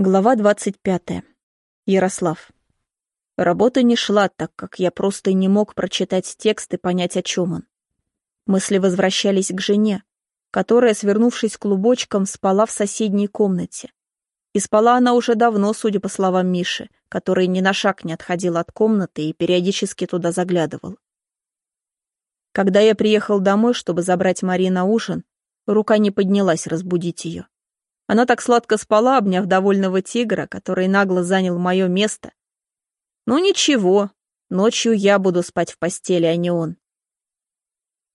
Глава 25. Ярослав. Работа не шла, так как я просто не мог прочитать текст и понять, о чем он. Мысли возвращались к жене, которая, свернувшись клубочком, спала в соседней комнате. И спала она уже давно, судя по словам Миши, который ни на шаг не отходил от комнаты и периодически туда заглядывал. Когда я приехал домой, чтобы забрать Мари на ужин, рука не поднялась разбудить ее. Она так сладко спала, обняв довольного тигра, который нагло занял мое место. Ну ничего, ночью я буду спать в постели, а не он.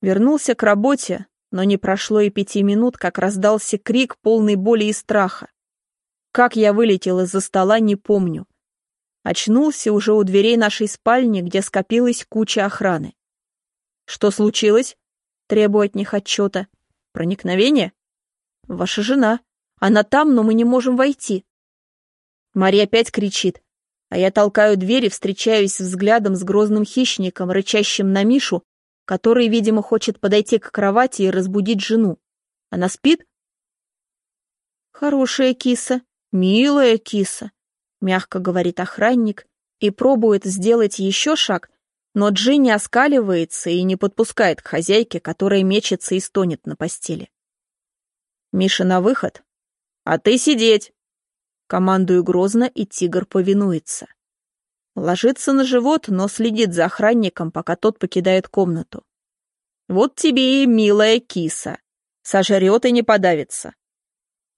Вернулся к работе, но не прошло и пяти минут, как раздался крик, полный боли и страха. Как я вылетел из-за стола, не помню. Очнулся уже у дверей нашей спальни, где скопилась куча охраны. Что случилось? Требую от них отчета. Проникновение? Ваша жена. Она там, но мы не можем войти. Мария опять кричит, а я толкаю дверь и встречаюсь взглядом с грозным хищником, рычащим на Мишу, который, видимо, хочет подойти к кровати и разбудить жену. Она спит? Хорошая киса, милая киса, мягко говорит охранник и пробует сделать еще шаг, но Джинни оскаливается и не подпускает к хозяйке, которая мечется и стонет на постели. Миша на выход, «А ты сидеть!» Командую грозно, и тигр повинуется. Ложится на живот, но следит за охранником, пока тот покидает комнату. «Вот тебе и милая киса. Сожрет и не подавится».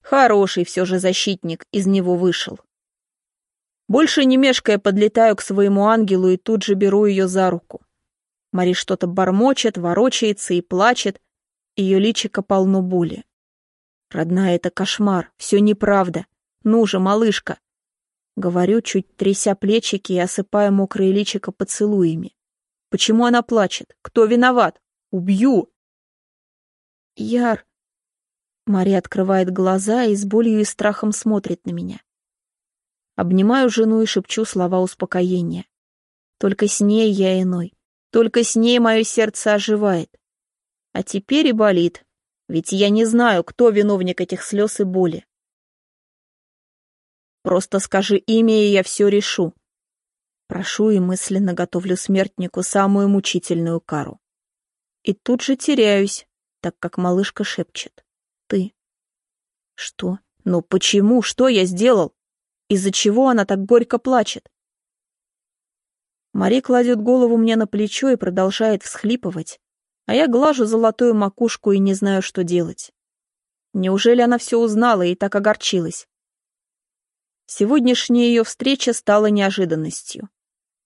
Хороший все же защитник из него вышел. Больше не мешкая, подлетаю к своему ангелу и тут же беру ее за руку. Мари что-то бормочет, ворочается и плачет, ее личико полно боли. Родная, это кошмар, все неправда. Ну же, малышка. Говорю, чуть тряся плечики и осыпая мокрые личико поцелуями. Почему она плачет? Кто виноват? Убью! Яр. Мария открывает глаза и с болью и страхом смотрит на меня. Обнимаю жену и шепчу слова успокоения. Только с ней я иной. Только с ней мое сердце оживает. А теперь и болит. Ведь я не знаю, кто виновник этих слез и боли. Просто скажи имя, и я все решу. Прошу и мысленно готовлю смертнику самую мучительную кару. И тут же теряюсь, так как малышка шепчет. Ты. Что? Ну почему? Что я сделал? Из-за чего она так горько плачет? Мари кладет голову мне на плечо и продолжает всхлипывать, а я глажу золотую макушку и не знаю, что делать. Неужели она все узнала и так огорчилась? Сегодняшняя ее встреча стала неожиданностью.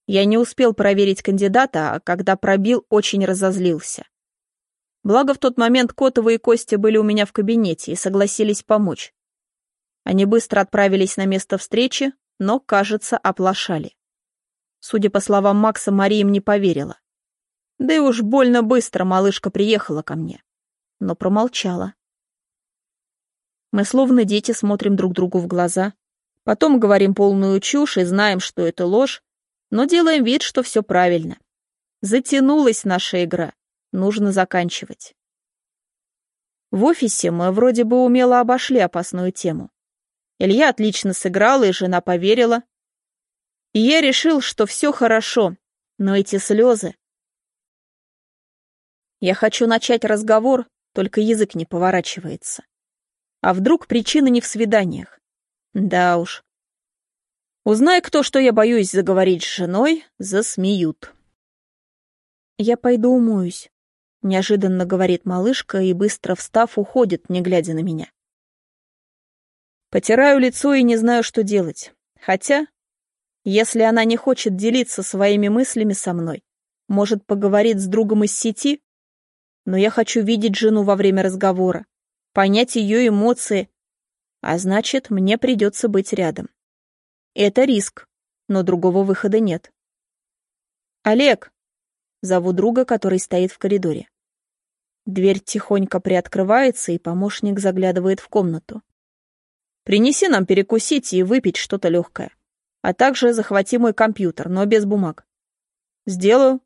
Я не успел проверить кандидата, а когда пробил, очень разозлился. Благо в тот момент Котова и Костя были у меня в кабинете и согласились помочь. Они быстро отправились на место встречи, но, кажется, оплошали. Судя по словам Макса, Мария им не поверила. Да и уж больно быстро малышка приехала ко мне. Но промолчала. Мы словно дети смотрим друг другу в глаза, потом говорим полную чушь и знаем, что это ложь, но делаем вид, что все правильно. Затянулась наша игра, нужно заканчивать. В офисе мы вроде бы умело обошли опасную тему. Илья отлично сыграл, и жена поверила. И я решил, что все хорошо, но эти слезы, я хочу начать разговор, только язык не поворачивается. А вдруг причина не в свиданиях? Да уж. Узнай кто, что я боюсь заговорить с женой, засмеют. Я пойду умоюсь, неожиданно говорит малышка и, быстро встав, уходит, не глядя на меня. Потираю лицо и не знаю, что делать. Хотя, если она не хочет делиться своими мыслями со мной, может, поговорит с другом из сети? Но я хочу видеть жену во время разговора, понять ее эмоции, а значит, мне придется быть рядом. Это риск, но другого выхода нет. «Олег!» — зову друга, который стоит в коридоре. Дверь тихонько приоткрывается, и помощник заглядывает в комнату. «Принеси нам перекусить и выпить что-то легкое, а также захвати мой компьютер, но без бумаг». «Сделаю».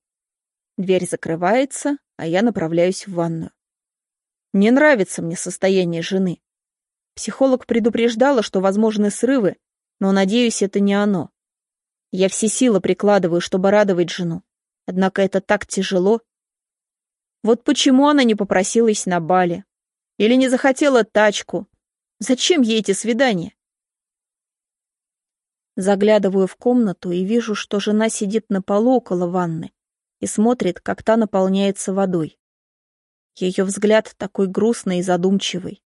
Дверь закрывается, а я направляюсь в ванную. Не нравится мне состояние жены. Психолог предупреждала, что возможны срывы, но, надеюсь, это не оно. Я все силы прикладываю, чтобы радовать жену. Однако это так тяжело. Вот почему она не попросилась на бале. Или не захотела тачку. Зачем ей эти свидания? Заглядываю в комнату и вижу, что жена сидит на полу около ванны и смотрит, как та наполняется водой. Ее взгляд такой грустный и задумчивый.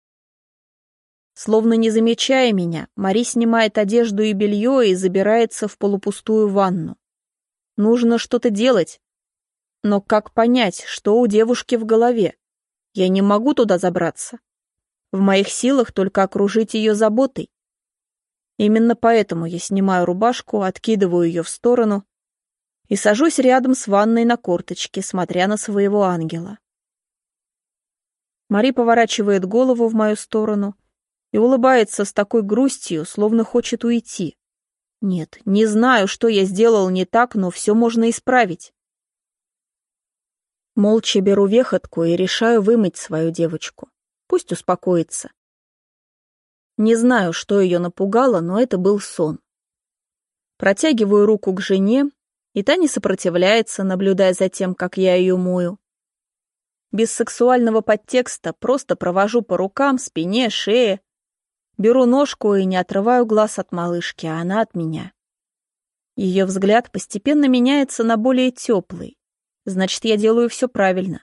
Словно не замечая меня, Мари снимает одежду и белье и забирается в полупустую ванну. Нужно что-то делать. Но как понять, что у девушки в голове? Я не могу туда забраться. В моих силах только окружить ее заботой. Именно поэтому я снимаю рубашку, откидываю ее в сторону и сажусь рядом с ванной на корточке, смотря на своего ангела. Мари поворачивает голову в мою сторону и улыбается с такой грустью, словно хочет уйти. Нет, не знаю, что я сделал не так, но все можно исправить. Молча беру вехотку и решаю вымыть свою девочку. Пусть успокоится. Не знаю, что ее напугало, но это был сон. Протягиваю руку к жене, и та не сопротивляется, наблюдая за тем, как я ее мою. Без сексуального подтекста просто провожу по рукам, спине, шее. Беру ножку и не отрываю глаз от малышки, а она от меня. Ее взгляд постепенно меняется на более теплый. Значит, я делаю все правильно.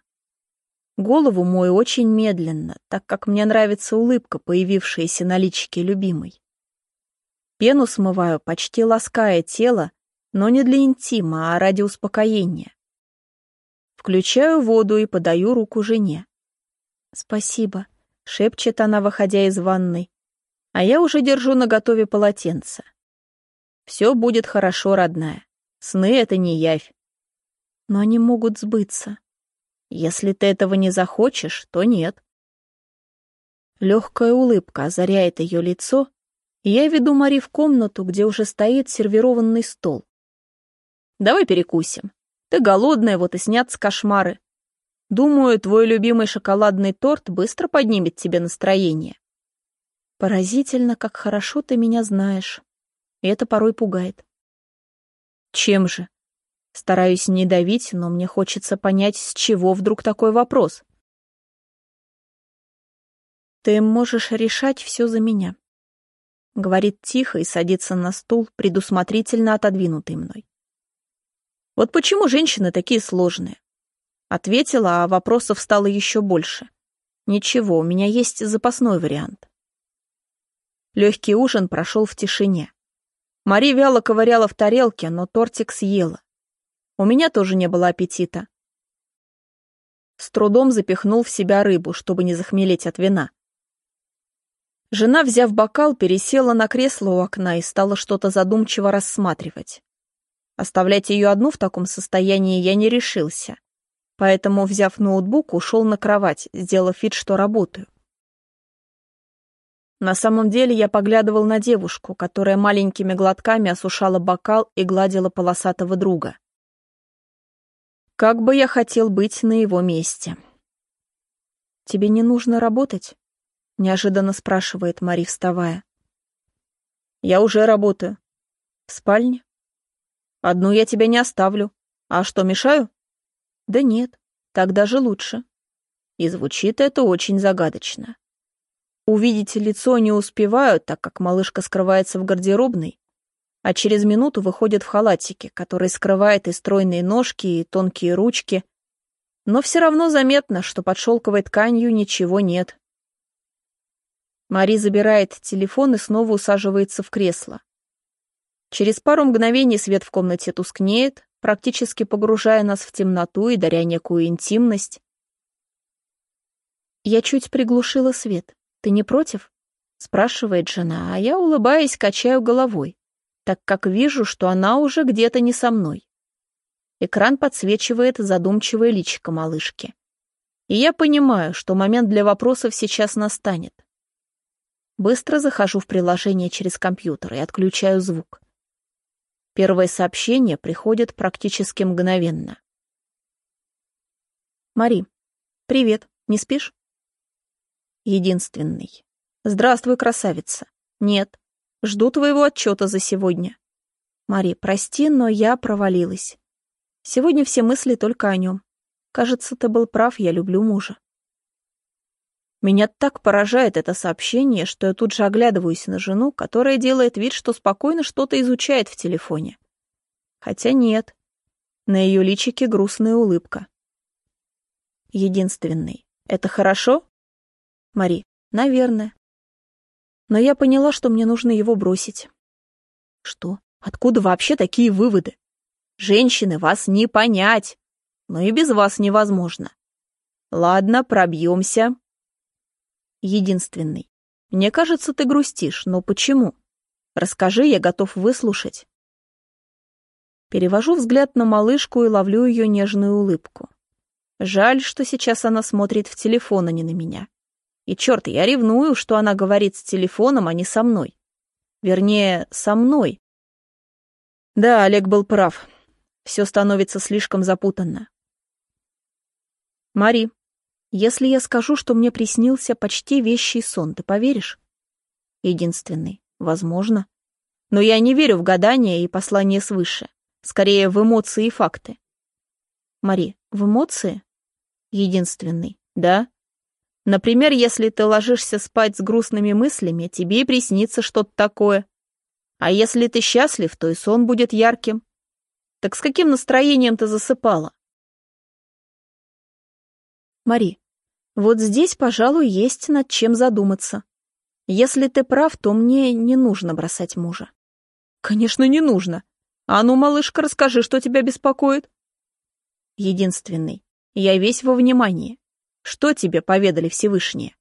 Голову мою очень медленно, так как мне нравится улыбка, появившаяся на личике любимой. Пену смываю, почти лаская тело, но не для интима, а ради успокоения. Включаю воду и подаю руку жене. «Спасибо», — шепчет она, выходя из ванной, а я уже держу наготове полотенце. «Все будет хорошо, родная. Сны — это не явь. Но они могут сбыться. Если ты этого не захочешь, то нет. Легкая улыбка озаряет ее лицо, и я веду Мари в комнату, где уже стоит сервированный стол. Давай перекусим. Ты голодная, вот и снятся кошмары. Думаю, твой любимый шоколадный торт быстро поднимет тебе настроение. Поразительно, как хорошо ты меня знаешь. И это порой пугает. Чем же? Стараюсь не давить, но мне хочется понять, с чего вдруг такой вопрос. «Ты можешь решать все за меня», — говорит тихо и садится на стул, предусмотрительно отодвинутый мной. «Вот почему женщины такие сложные?» Ответила, а вопросов стало еще больше. «Ничего, у меня есть запасной вариант». Легкий ужин прошел в тишине. Мари вяло ковыряла в тарелке, но тортик съела. У меня тоже не было аппетита. С трудом запихнул в себя рыбу, чтобы не захмелеть от вина. Жена, взяв бокал, пересела на кресло у окна и стала что-то задумчиво рассматривать. Оставлять ее одну в таком состоянии я не решился, поэтому, взяв ноутбук, ушел на кровать, сделав вид, что работаю. На самом деле я поглядывал на девушку, которая маленькими глотками осушала бокал и гладила полосатого друга. Как бы я хотел быть на его месте. «Тебе не нужно работать?» — неожиданно спрашивает Мари, вставая. «Я уже работаю. В спальне? Одну я тебя не оставлю. А что, мешаю?» «Да нет, так даже лучше». И звучит это очень загадочно. Увидеть лицо не успеваю, так как малышка скрывается в гардеробной, а через минуту выходит в халатике, который скрывает и стройные ножки, и тонкие ручки, но все равно заметно, что под шелковой тканью ничего нет. Мари забирает телефон и снова усаживается в кресло. Через пару мгновений свет в комнате тускнеет, практически погружая нас в темноту и даря некую интимность. «Я чуть приглушила свет. Ты не против?» — спрашивает жена, а я, улыбаясь, качаю головой так как вижу, что она уже где-то не со мной. Экран подсвечивает задумчивое личико малышки. И я понимаю, что момент для вопросов сейчас настанет. Быстро захожу в приложение через компьютер и отключаю звук. Первое сообщение приходит практически мгновенно. «Мари, привет, не спишь?» Единственный. Здравствуй, красавица. Нет. Жду твоего отчета за сегодня. Мари, прости, но я провалилась. Сегодня все мысли только о нем. Кажется, ты был прав, я люблю мужа. Меня так поражает это сообщение, что я тут же оглядываюсь на жену, которая делает вид, что спокойно что-то изучает в телефоне. Хотя нет. На ее личике грустная улыбка. Единственный. Это хорошо? Мари, наверное. Но я поняла, что мне нужно его бросить. Что? Откуда вообще такие выводы? Женщины, вас не понять. Но и без вас невозможно. Ладно, пробьемся. Единственный. Мне кажется, ты грустишь, но почему? Расскажи, я готов выслушать. Перевожу взгляд на малышку и ловлю ее нежную улыбку. Жаль, что сейчас она смотрит в телефон, а не на меня. И черт, я ревную, что она говорит с телефоном, а не со мной. Вернее, со мной. Да, Олег был прав. Все становится слишком запутанно. Мари, если я скажу, что мне приснился почти вещий сон, ты поверишь? Единственный. Возможно. Но я не верю в гадания и послания свыше. Скорее, в эмоции и факты. Мари, в эмоции? Единственный. Да? Например, если ты ложишься спать с грустными мыслями, тебе и приснится что-то такое. А если ты счастлив, то и сон будет ярким. Так с каким настроением ты засыпала? Мари, вот здесь, пожалуй, есть над чем задуматься. Если ты прав, то мне не нужно бросать мужа. Конечно, не нужно. А ну, малышка, расскажи, что тебя беспокоит. Единственный. Я весь во внимании. Что тебе поведали Всевышние?